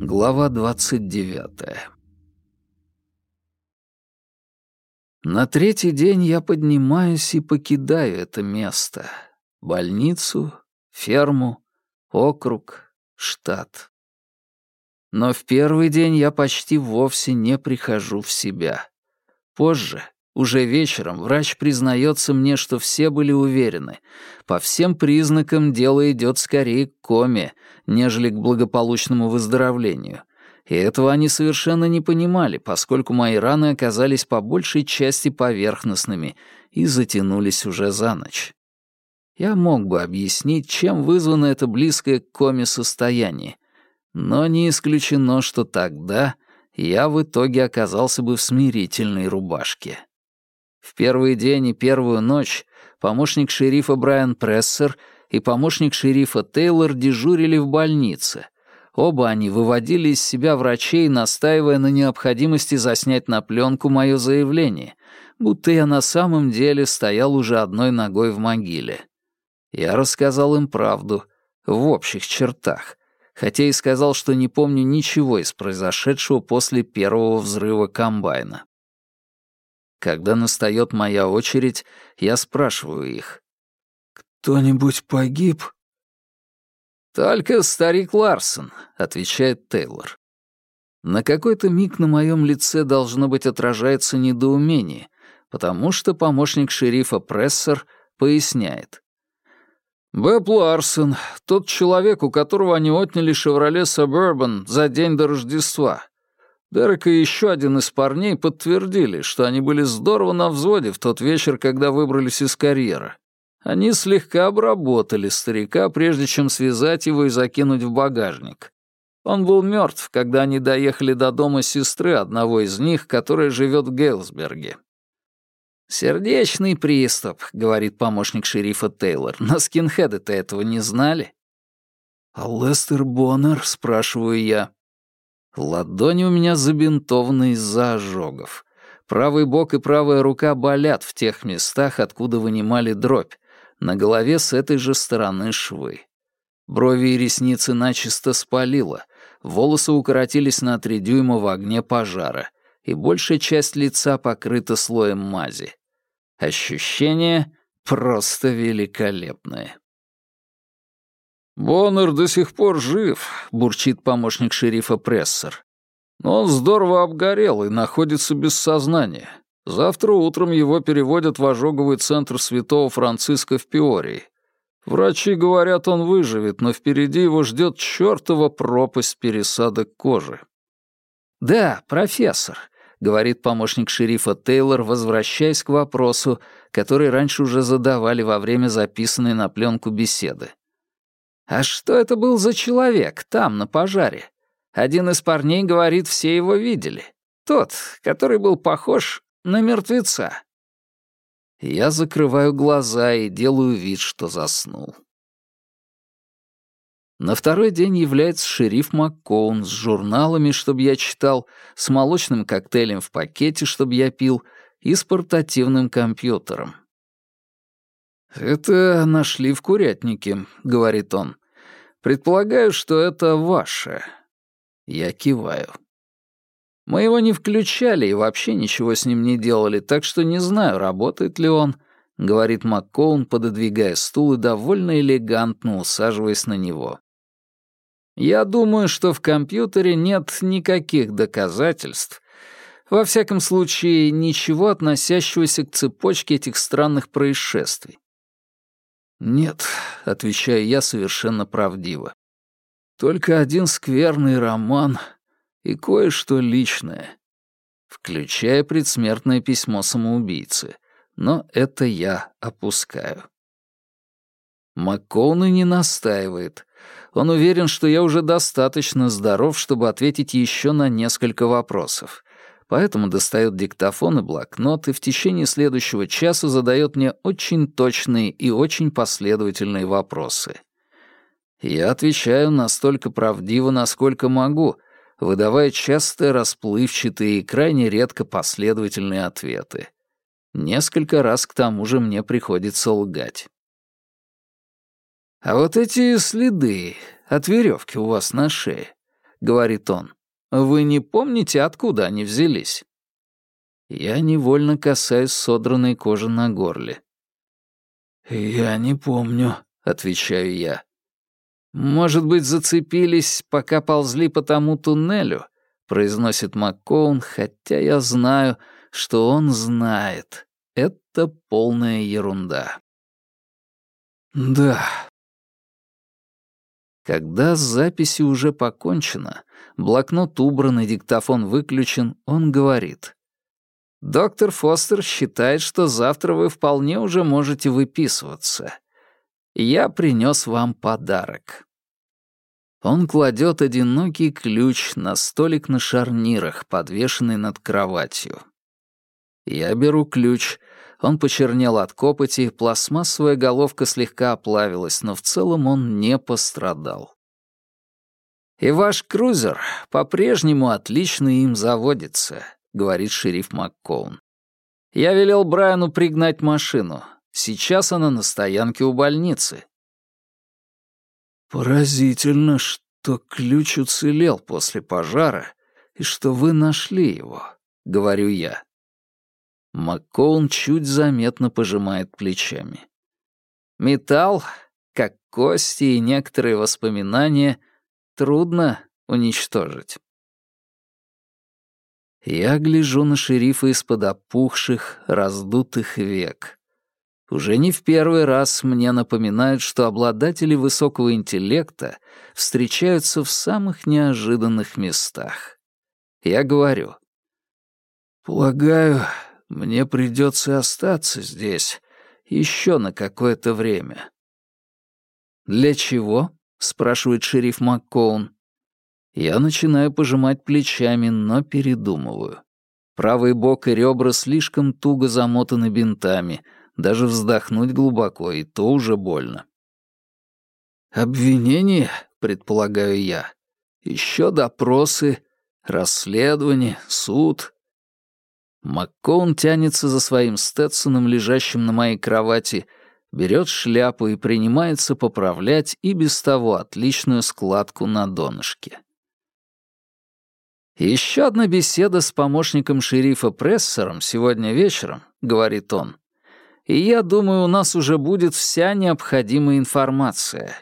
Глава двадцать девятая На третий день я поднимаюсь и покидаю это место. Больницу, ферму, округ, штат. Но в первый день я почти вовсе не прихожу в себя. Позже, уже вечером, врач признается мне, что все были уверены. По всем признакам дело идет скорее к коме, нежели к благополучному выздоровлению. И этого они совершенно не понимали, поскольку мои раны оказались по большей части поверхностными и затянулись уже за ночь. Я мог бы объяснить, чем вызвано это близкое к коме состояние, но не исключено, что тогда я в итоге оказался бы в смирительной рубашке. В первый день и первую ночь помощник шерифа Брайан Прессер и помощник шерифа Тейлор дежурили в больнице. Оба они выводили из себя врачей, настаивая на необходимости заснять на пленку мое заявление, будто я на самом деле стоял уже одной ногой в могиле. Я рассказал им правду, в общих чертах, хотя и сказал, что не помню ничего из произошедшего после первого взрыва комбайна. Когда настает моя очередь, я спрашиваю их. «Кто-нибудь погиб?» «Только старик Ларсон», — отвечает Тейлор. На какой-то миг на моем лице должно быть отражается недоумение, потому что помощник шерифа Прессер поясняет. «Бэб Ларсон, тот человек, у которого они отняли «Шевроле Сабербан» за день до Рождества. Дерек и еще один из парней подтвердили, что они были здорово на взводе в тот вечер, когда выбрались из карьера. Они слегка обработали старика, прежде чем связать его и закинуть в багажник. Он был мертв, когда они доехали до дома сестры одного из них, которая живет в Гейлсберге. «Сердечный приступ», — говорит помощник шерифа Тейлор, «но скинхеды-то этого не знали». «А Лестер Боннер?» — спрашиваю я. Ладони у меня забинтованы из-за ожогов. Правый бок и правая рука болят в тех местах, откуда вынимали дробь. На голове с этой же стороны швы. Брови и ресницы начисто спалило, волосы укоротились на три дюйма в огне пожара, и большая часть лица покрыта слоем мази. Ощущение просто великолепное. «Боннер до сих пор жив», — бурчит помощник шерифа Прессер. «Но он здорово обгорел и находится без сознания. Завтра утром его переводят в ожоговый центр Святого Франциска в Пиории. Врачи говорят, он выживет, но впереди его ждет чертова пропасть пересадок кожи». «Да, профессор», — говорит помощник шерифа Тейлор, возвращаясь к вопросу, который раньше уже задавали во время записанной на пленку беседы. «А что это был за человек там, на пожаре? Один из парней говорит, все его видели. Тот, который был похож на мертвеца». Я закрываю глаза и делаю вид, что заснул. На второй день является шериф МакКоун с журналами, чтобы я читал, с молочным коктейлем в пакете, чтобы я пил, и с портативным компьютером. «Это нашли в курятнике», — говорит он. «Предполагаю, что это ваше». Я киваю. Мы его не включали и вообще ничего с ним не делали, так что не знаю, работает ли он, — говорит МакКоун, пододвигая стул и довольно элегантно усаживаясь на него. Я думаю, что в компьютере нет никаких доказательств, во всяком случае, ничего относящегося к цепочке этих странных происшествий. «Нет», — отвечаю я совершенно правдиво. «Только один скверный роман и кое-что личное, включая предсмертное письмо самоубийцы, но это я опускаю». МакКоуна не настаивает. Он уверен, что я уже достаточно здоров, чтобы ответить еще на несколько вопросов, поэтому достает диктофон и блокнот и в течение следующего часа задает мне очень точные и очень последовательные вопросы. Я отвечаю настолько правдиво, насколько могу, выдавая частые, расплывчатые и крайне редко последовательные ответы. Несколько раз к тому же мне приходится лгать. «А вот эти следы от веревки у вас на шее», — говорит он, — «вы не помните, откуда они взялись?» Я невольно касаюсь содранной кожи на горле. «Я не помню», — отвечаю я. «Может быть, зацепились, пока ползли по тому туннелю?» — произносит МакКоун, хотя я знаю, что он знает. Это полная ерунда. «Да». Когда с записью уже покончено, блокнот убран и диктофон выключен, он говорит. Доктор Фостер считает, что завтра вы вполне уже можете выписываться. Я принес вам подарок. Он кладет одинокий ключ на столик на шарнирах, подвешенный над кроватью. Я беру ключ. Он почернел от копоти, пластмассовая головка слегка оплавилась, но в целом он не пострадал. И ваш крузер по-прежнему отлично им заводится. — говорит шериф МакКоун. «Я велел Брайану пригнать машину. Сейчас она на стоянке у больницы». «Поразительно, что ключ уцелел после пожара и что вы нашли его», — говорю я. МакКоун чуть заметно пожимает плечами. «Металл, как кости и некоторые воспоминания, трудно уничтожить. Я гляжу на шерифа из-под опухших, раздутых век. Уже не в первый раз мне напоминают, что обладатели высокого интеллекта встречаются в самых неожиданных местах. Я говорю, «Полагаю, мне придется остаться здесь еще на какое-то время». «Для чего?» — спрашивает шериф МакКоун. Я начинаю пожимать плечами, но передумываю. Правый бок и ребра слишком туго замотаны бинтами, даже вздохнуть глубоко, и то уже больно. «Обвинение», — предполагаю я, — «еще допросы, расследование, суд». Маккоун тянется за своим Стетсоном, лежащим на моей кровати, берет шляпу и принимается поправлять и без того отличную складку на донышке. «Еще одна беседа с помощником шерифа Прессером сегодня вечером», — говорит он. «И я думаю, у нас уже будет вся необходимая информация.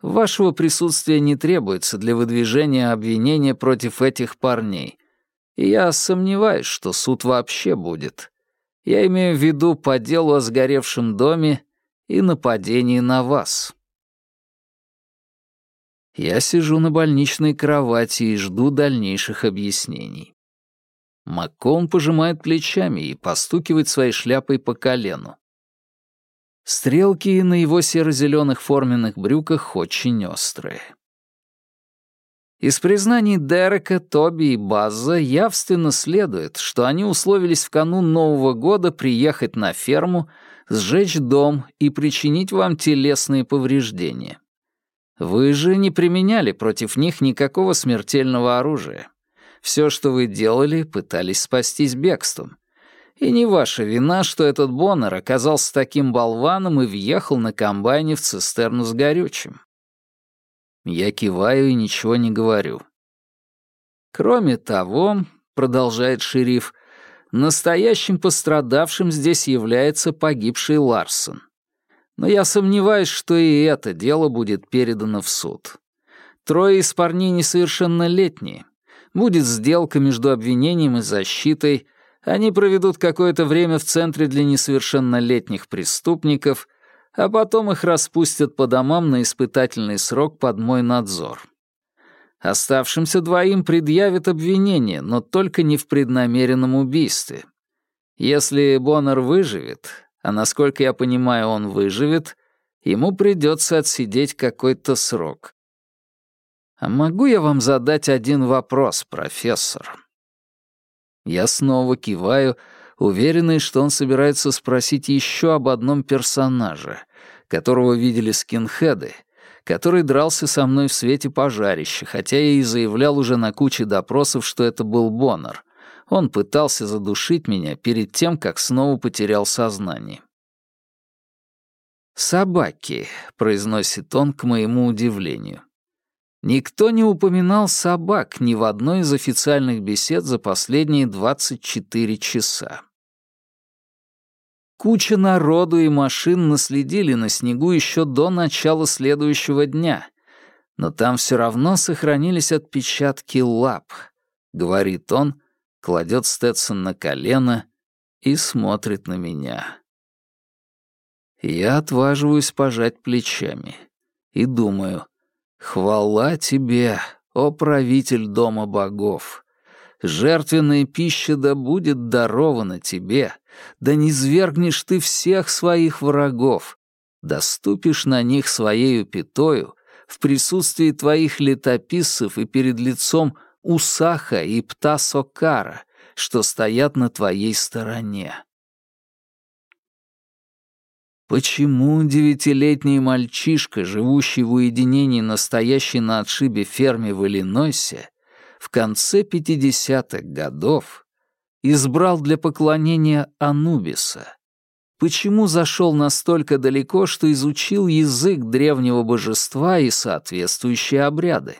Вашего присутствия не требуется для выдвижения обвинения против этих парней. Я сомневаюсь, что суд вообще будет. Я имею в виду по делу о сгоревшем доме и нападении на вас». Я сижу на больничной кровати и жду дальнейших объяснений. Маккоун пожимает плечами и постукивает своей шляпой по колену. Стрелки на его серо-зеленых форменных брюках очень острые. Из признаний Дерека, Тоби и Базза явственно следует, что они условились в канун Нового года приехать на ферму, сжечь дом и причинить вам телесные повреждения. Вы же не применяли против них никакого смертельного оружия. Все, что вы делали, пытались спастись бегством. И не ваша вина, что этот Боннер оказался таким болваном и въехал на комбайне в цистерну с горючим. Я киваю и ничего не говорю. Кроме того, продолжает шериф, настоящим пострадавшим здесь является погибший Ларсон но я сомневаюсь, что и это дело будет передано в суд. Трое из парней несовершеннолетние. Будет сделка между обвинением и защитой, они проведут какое-то время в Центре для несовершеннолетних преступников, а потом их распустят по домам на испытательный срок под мой надзор. Оставшимся двоим предъявят обвинение, но только не в преднамеренном убийстве. Если Боннер выживет, а насколько я понимаю, он выживет, ему придется отсидеть какой-то срок. А могу я вам задать один вопрос, профессор? Я снова киваю, уверенный, что он собирается спросить еще об одном персонаже, которого видели скинхеды, который дрался со мной в свете пожарища, хотя я и заявлял уже на куче допросов, что это был Боннер, он пытался задушить меня перед тем, как снова потерял сознание. «Собаки», — произносит он к моему удивлению. Никто не упоминал собак ни в одной из официальных бесед за последние 24 часа. Куча народу и машин наследили на снегу еще до начала следующего дня, но там все равно сохранились отпечатки лап, говорит он, кладет Сtetсон на колено и смотрит на меня. Я отваживаюсь пожать плечами и думаю, хвала тебе, о правитель дома богов, жертвенная пища да будет дарована тебе, да не свергнешь ты всех своих врагов, доступишь на них своею пятою в присутствии твоих летописцев и перед лицом Усаха и Птасокара, что стоят на твоей стороне. Почему девятилетний мальчишка, живущий в уединении настоящей на отшибе ферме в Иллинойсе, в конце 50-х годов избрал для поклонения Анубиса? Почему зашел настолько далеко, что изучил язык древнего божества и соответствующие обряды?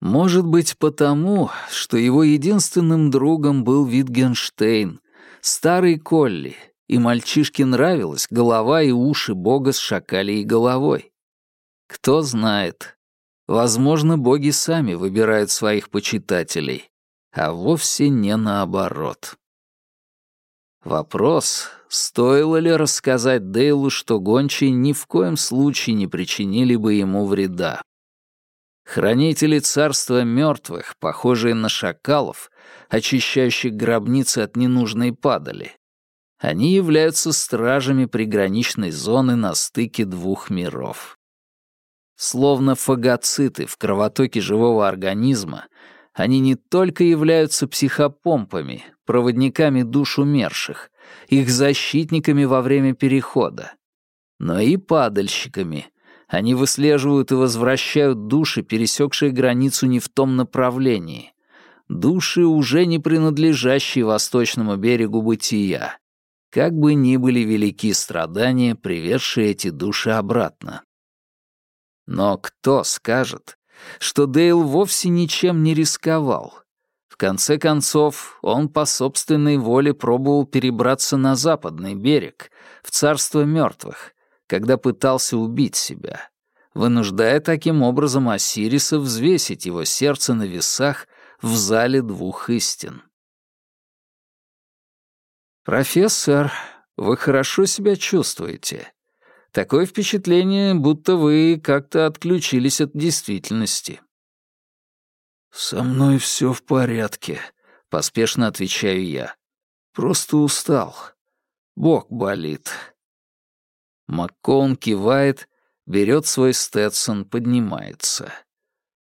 Может быть, потому, что его единственным другом был Витгенштейн, старый Колли, и мальчишке нравилась голова и уши бога с шакалей головой. Кто знает, Возможно, боги сами выбирают своих почитателей, а вовсе не наоборот. Вопрос, стоило ли рассказать Дейлу, что гончие ни в коем случае не причинили бы ему вреда. Хранители царства мертвых, похожие на шакалов, очищающих гробницы от ненужной падали. Они являются стражами приграничной зоны на стыке двух миров. Словно фагоциты в кровотоке живого организма, они не только являются психопомпами, проводниками душ умерших, их защитниками во время перехода, но и падальщиками. Они выслеживают и возвращают души, пересекшие границу не в том направлении. Души, уже не принадлежащие восточному берегу бытия. Как бы ни были велики страдания, приведшие эти души обратно. Но кто скажет, что Дейл вовсе ничем не рисковал? В конце концов, он по собственной воле пробовал перебраться на западный берег, в царство мертвых, когда пытался убить себя, вынуждая таким образом Осириса взвесить его сердце на весах в зале двух истин. «Профессор, вы хорошо себя чувствуете?» Такое впечатление, будто вы как-то отключились от действительности». «Со мной все в порядке», — поспешно отвечаю я. «Просто устал. Бок болит». Маккоун кивает, берет свой Сtetсон, поднимается.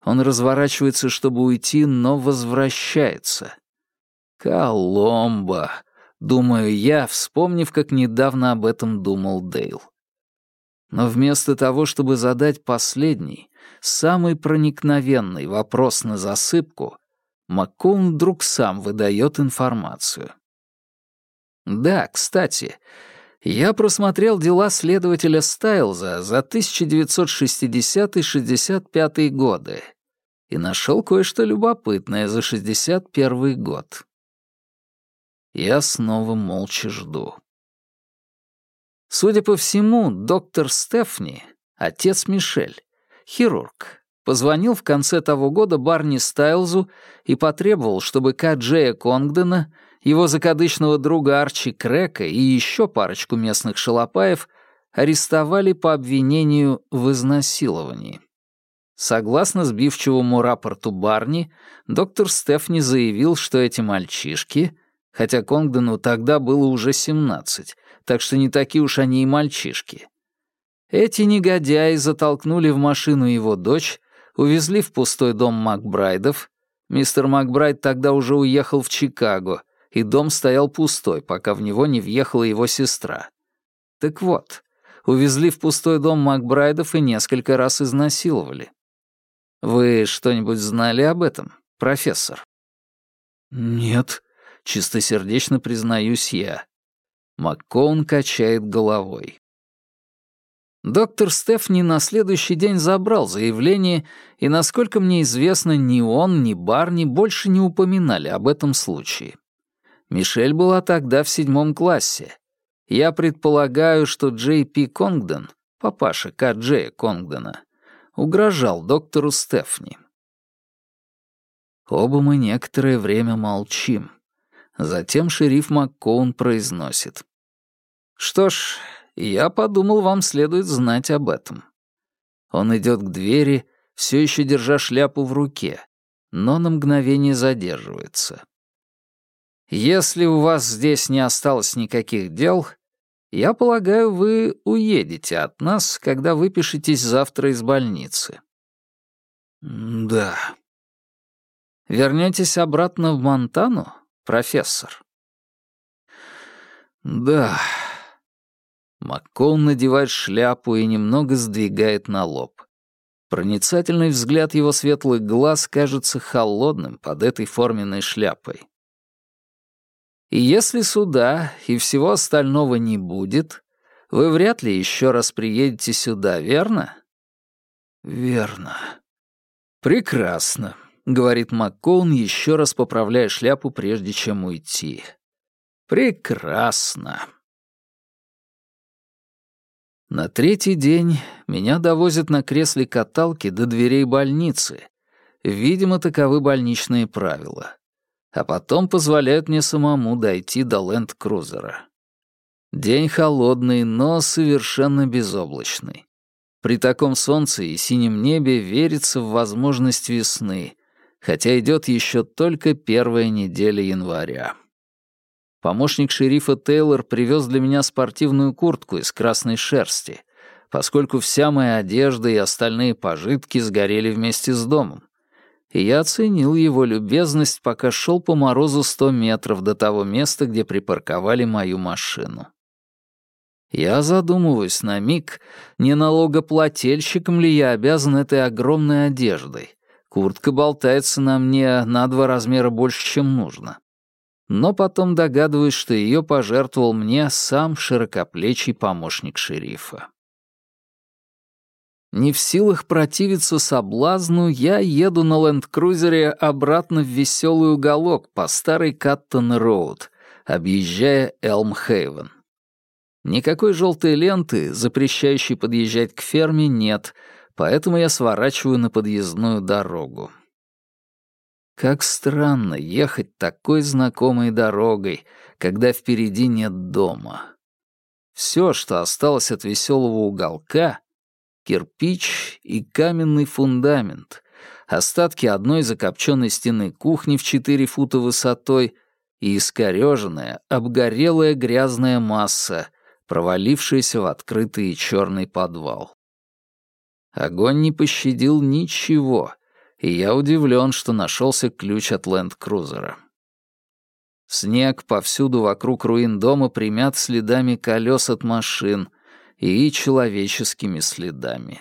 Он разворачивается, чтобы уйти, но возвращается. «Коломбо», — думаю я, вспомнив, как недавно об этом думал Дейл. Но вместо того, чтобы задать последний, самый проникновенный вопрос на засыпку, Маккоун вдруг сам выдает информацию. Да, кстати, я просмотрел дела следователя Стайлза за 1960-65 годы и нашел кое-что любопытное за 61 год. Я снова молча жду. Судя по всему, доктор Стефни, отец Мишель, хирург, позвонил в конце того года Барни Стайлзу и потребовал, чтобы К. Джея Конгдена, его закадычного друга Арчи Крека и еще парочку местных шалопаев арестовали по обвинению в изнасиловании. Согласно сбивчивому рапорту Барни, доктор Стефни заявил, что эти мальчишки, хотя Конгдену тогда было уже 17, так что не такие уж они и мальчишки. Эти негодяи затолкнули в машину его дочь, увезли в пустой дом Макбрайдов. Мистер Макбрайд тогда уже уехал в Чикаго, и дом стоял пустой, пока в него не въехала его сестра. Так вот, увезли в пустой дом Макбрайдов и несколько раз изнасиловали. Вы что-нибудь знали об этом, профессор? Нет, чистосердечно признаюсь я. Маккоун качает головой. Доктор Стефни на следующий день забрал заявление, и, насколько мне известно, ни он, ни Барни больше не упоминали об этом случае. Мишель была тогда в седьмом классе. Я предполагаю, что Джей Пи Конгден, папаша К. Джея Конгдена, угрожал доктору Стефни. Оба мы некоторое время молчим. Затем шериф МакКоун произносит. «Что ж, я подумал, вам следует знать об этом». Он идет к двери, все еще держа шляпу в руке, но на мгновение задерживается. «Если у вас здесь не осталось никаких дел, я полагаю, вы уедете от нас, когда выпишетесь завтра из больницы». «Да». «Вернетесь обратно в Монтану, профессор?» «Да». Маккоун надевает шляпу и немного сдвигает на лоб. Проницательный взгляд его светлых глаз кажется холодным под этой форменной шляпой. И если суда и всего остального не будет, вы вряд ли еще раз приедете сюда, верно? Верно. Прекрасно, говорит Маккоун, еще раз поправляя шляпу, прежде чем уйти. Прекрасно. На третий день меня довозят на кресле каталки до дверей больницы. Видимо, таковы больничные правила. А потом позволяют мне самому дойти до ленд-крузера. День холодный, но совершенно безоблачный. При таком солнце и синем небе верится в возможность весны, хотя идет еще только первая неделя января. Помощник шерифа Тейлор привез для меня спортивную куртку из красной шерсти, поскольку вся моя одежда и остальные пожитки сгорели вместе с домом. И я оценил его любезность, пока шел по морозу сто метров до того места, где припарковали мою машину. Я задумываюсь на миг, не налогоплательщиком ли я обязан этой огромной одеждой. Куртка болтается на мне на два размера больше, чем нужно но потом догадываюсь, что ее пожертвовал мне сам широкоплечий помощник шерифа. Не в силах противиться соблазну, я еду на ленд-крузере обратно в веселый уголок по старой Каттон-Роуд, объезжая Элм-Хейвен. Никакой желтой ленты, запрещающей подъезжать к ферме, нет, поэтому я сворачиваю на подъездную дорогу. Как странно ехать такой знакомой дорогой, когда впереди нет дома. Все, что осталось от веселого уголка — кирпич и каменный фундамент, остатки одной закопченной стены кухни в четыре фута высотой и искореженная, обгорелая грязная масса, провалившаяся в открытый черный подвал. Огонь не пощадил ничего — и я удивлен, что нашелся ключ от ленд-крузера. Снег повсюду вокруг руин дома примят следами колес от машин и человеческими следами.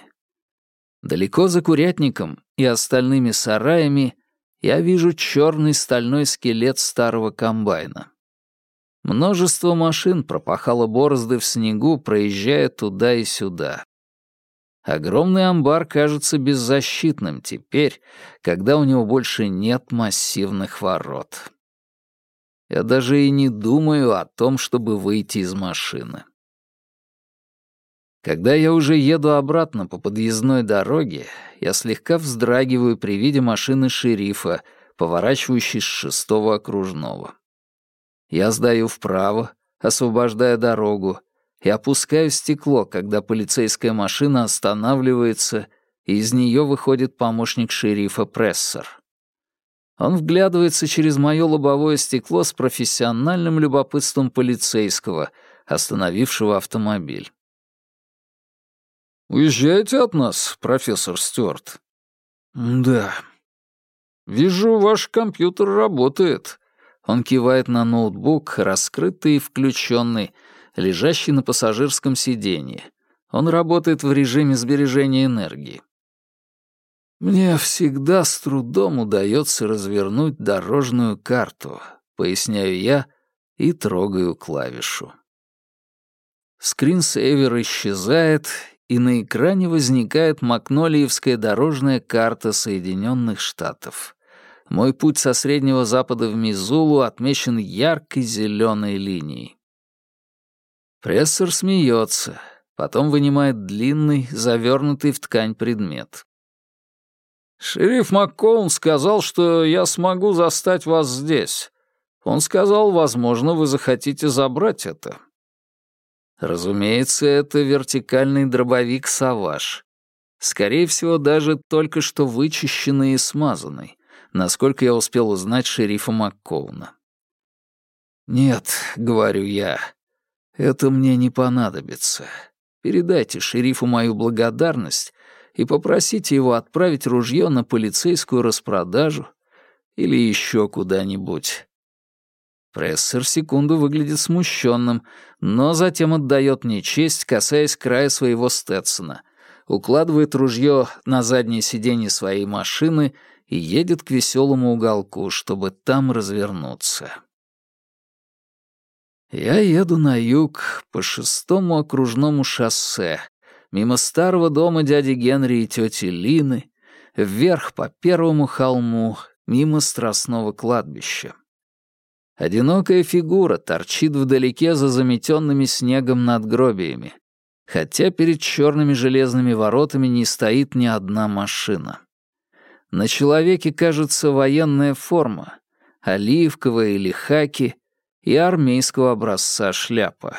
Далеко за курятником и остальными сараями я вижу черный стальной скелет старого комбайна. Множество машин пропахало борозды в снегу, проезжая туда и сюда. Огромный амбар кажется беззащитным теперь, когда у него больше нет массивных ворот. Я даже и не думаю о том, чтобы выйти из машины. Когда я уже еду обратно по подъездной дороге, я слегка вздрагиваю при виде машины шерифа, поворачивающей с шестого окружного. Я сдаю вправо, освобождая дорогу, и опускаю стекло, когда полицейская машина останавливается, и из нее выходит помощник шерифа Прессер. Он вглядывается через мое лобовое стекло с профессиональным любопытством полицейского, остановившего автомобиль. «Уезжаете от нас, профессор Стюарт?» «Да». «Вижу, ваш компьютер работает». Он кивает на ноутбук, раскрытый и включенный, лежащий на пассажирском сиденье. Он работает в режиме сбережения энергии. «Мне всегда с трудом удается развернуть дорожную карту», — поясняю я и трогаю клавишу. Скринсейвер исчезает, и на экране возникает Макнолиевская дорожная карта Соединенных Штатов. Мой путь со Среднего Запада в Мизулу отмечен яркой зеленой линией. Прессор смеется, потом вынимает длинный, завернутый в ткань предмет. «Шериф МакКоун сказал, что я смогу застать вас здесь. Он сказал, возможно, вы захотите забрать это». Разумеется, это вертикальный дробовик «Саваж». Скорее всего, даже только что вычищенный и смазанный, насколько я успел узнать шерифа МакКоуна. «Нет», — говорю я, — «это мне не понадобится. Передайте шерифу мою благодарность и попросите его отправить ружье на полицейскую распродажу или еще куда-нибудь. Прессер секунду выглядит смущенным, но затем отдает мне честь, касаясь края своего Стетсона, укладывает ружье на заднее сиденье своей машины и едет к веселому уголку, чтобы там развернуться. Я еду на юг по шестому окружному шоссе, мимо старого дома дяди Генри и тети Лины, вверх по первому холму, мимо Страстного кладбища. Одинокая фигура торчит вдалеке за заметенными снегом надгробиями, хотя перед черными железными воротами не стоит ни одна машина. На человеке, кажется, военная форма, оливковая или хаки и армейского образца шляпа.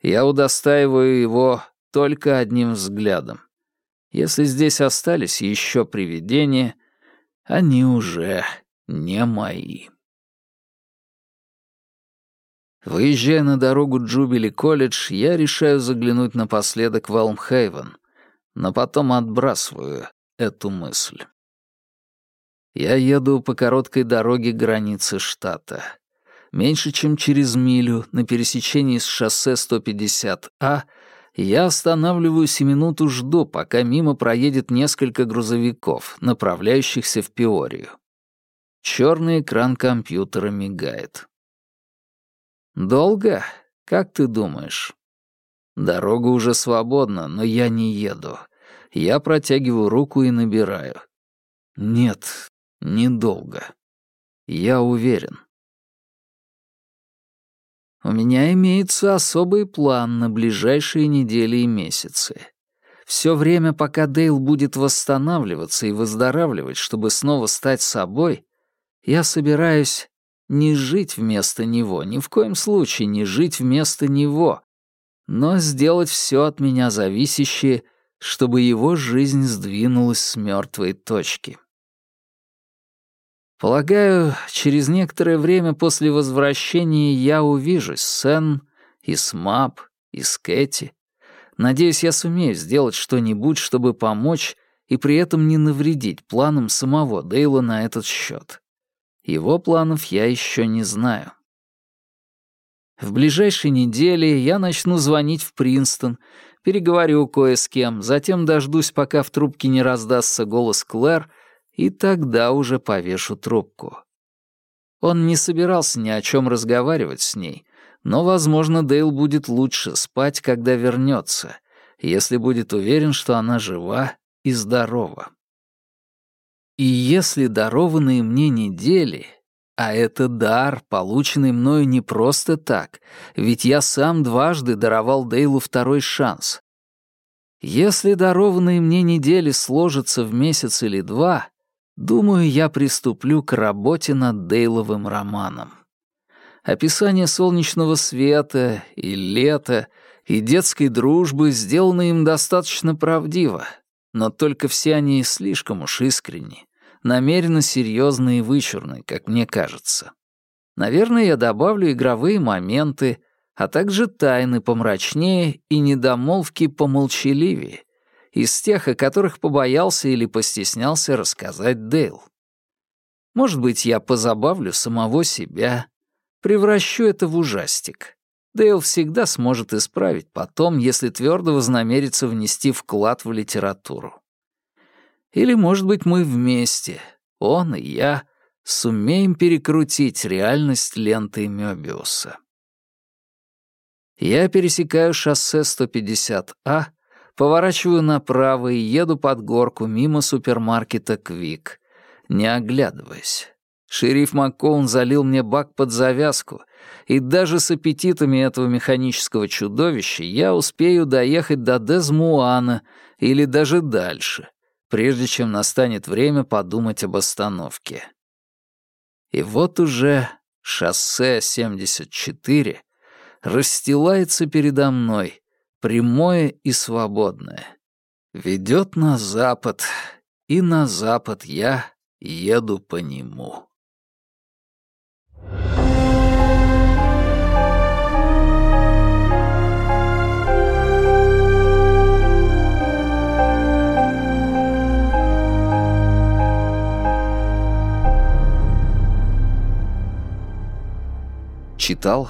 Я удостаиваю его только одним взглядом. Если здесь остались еще привидения, они уже не мои. Выезжая на дорогу Джубили-колледж, я решаю заглянуть напоследок в Элмхейвен, но потом отбрасываю эту мысль. Я еду по короткой дороге границы штата. Меньше чем через милю на пересечении с шоссе 150А я останавливаюсь и минуту жду, пока мимо проедет несколько грузовиков, направляющихся в Пиорию. Черный экран компьютера мигает. «Долго? Как ты думаешь?» «Дорога уже свободна, но я не еду. Я протягиваю руку и набираю. Нет, недолго. Я уверен». У меня имеется особый план на ближайшие недели и месяцы. Все время, пока Дейл будет восстанавливаться и выздоравливать, чтобы снова стать собой, я собираюсь не жить вместо него, ни в коем случае не жить вместо него, но сделать все от меня зависящее, чтобы его жизнь сдвинулась с мертвой точки. Полагаю, через некоторое время после возвращения я увижусь с Сен и с Мап, и с Кэти. Надеюсь, я сумею сделать что-нибудь, чтобы помочь и при этом не навредить планам самого Дейла на этот счет. Его планов я еще не знаю. В ближайшей неделе я начну звонить в Принстон, переговорю кое с кем, затем дождусь, пока в трубке не раздастся голос Клэр, и тогда уже повешу трубку. Он не собирался ни о чем разговаривать с ней, но, возможно, Дейл будет лучше спать, когда вернется, если будет уверен, что она жива и здорова. И если дарованные мне недели, а это дар, полученный мною не просто так, ведь я сам дважды даровал Дейлу второй шанс. Если дарованные мне недели сложатся в месяц или два, думаю, я приступлю к работе над Дейловым романом. Описание солнечного света и лета, и детской дружбы сделаны им достаточно правдиво, но только все они слишком уж искренни намеренно серьезный и вычурный, как мне кажется. Наверное, я добавлю игровые моменты, а также тайны помрачнее и недомолвки помолчаливее, из тех, о которых побоялся или постеснялся рассказать Дейл. Может быть, я позабавлю самого себя, превращу это в ужастик. Дейл всегда сможет исправить потом, если твердо вознамерится внести вклад в литературу. Или, может быть, мы вместе, он и я, сумеем перекрутить реальность лентой Мёбиуса. Я пересекаю шоссе 150А, Поворачиваю направо и еду под горку мимо супермаркета «Квик», не оглядываясь. Шериф МакКоун залил мне бак под завязку, и даже с аппетитами этого механического чудовища я успею доехать до Дезмуана или даже дальше, прежде чем настанет время подумать об остановке. И вот уже шоссе 74 расстилается передо мной, прямое и свободное. Ведет на запад, и на запад я еду по нему. Читал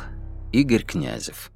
Игорь Князев